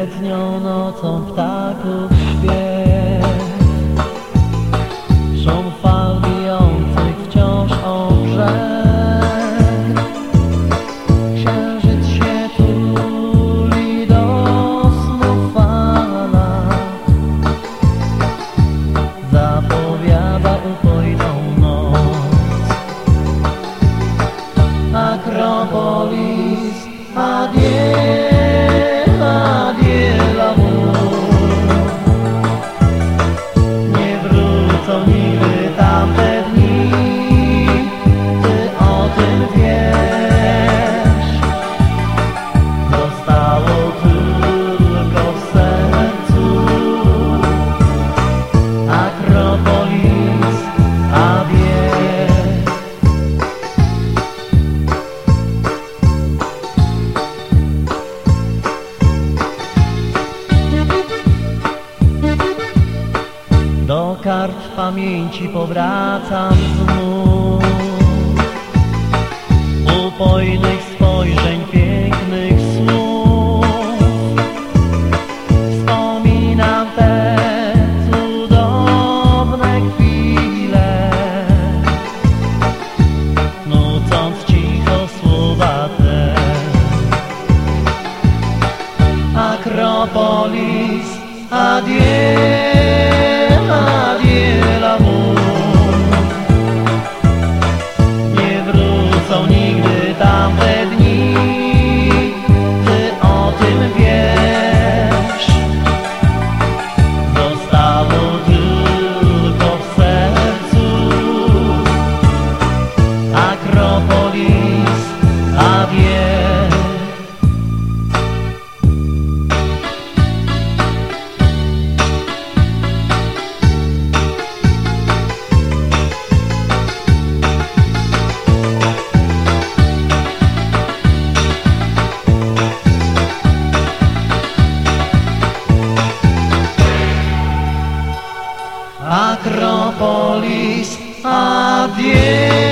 letnią nocą ptaków śpiew. Kart pamięci powracam znów. Upojnych spojrzeń, pięknych słów. Wspominam te cudowne chwile. Nucąc cicho słowa te. Akropolis, adieu Akropolis, adieu.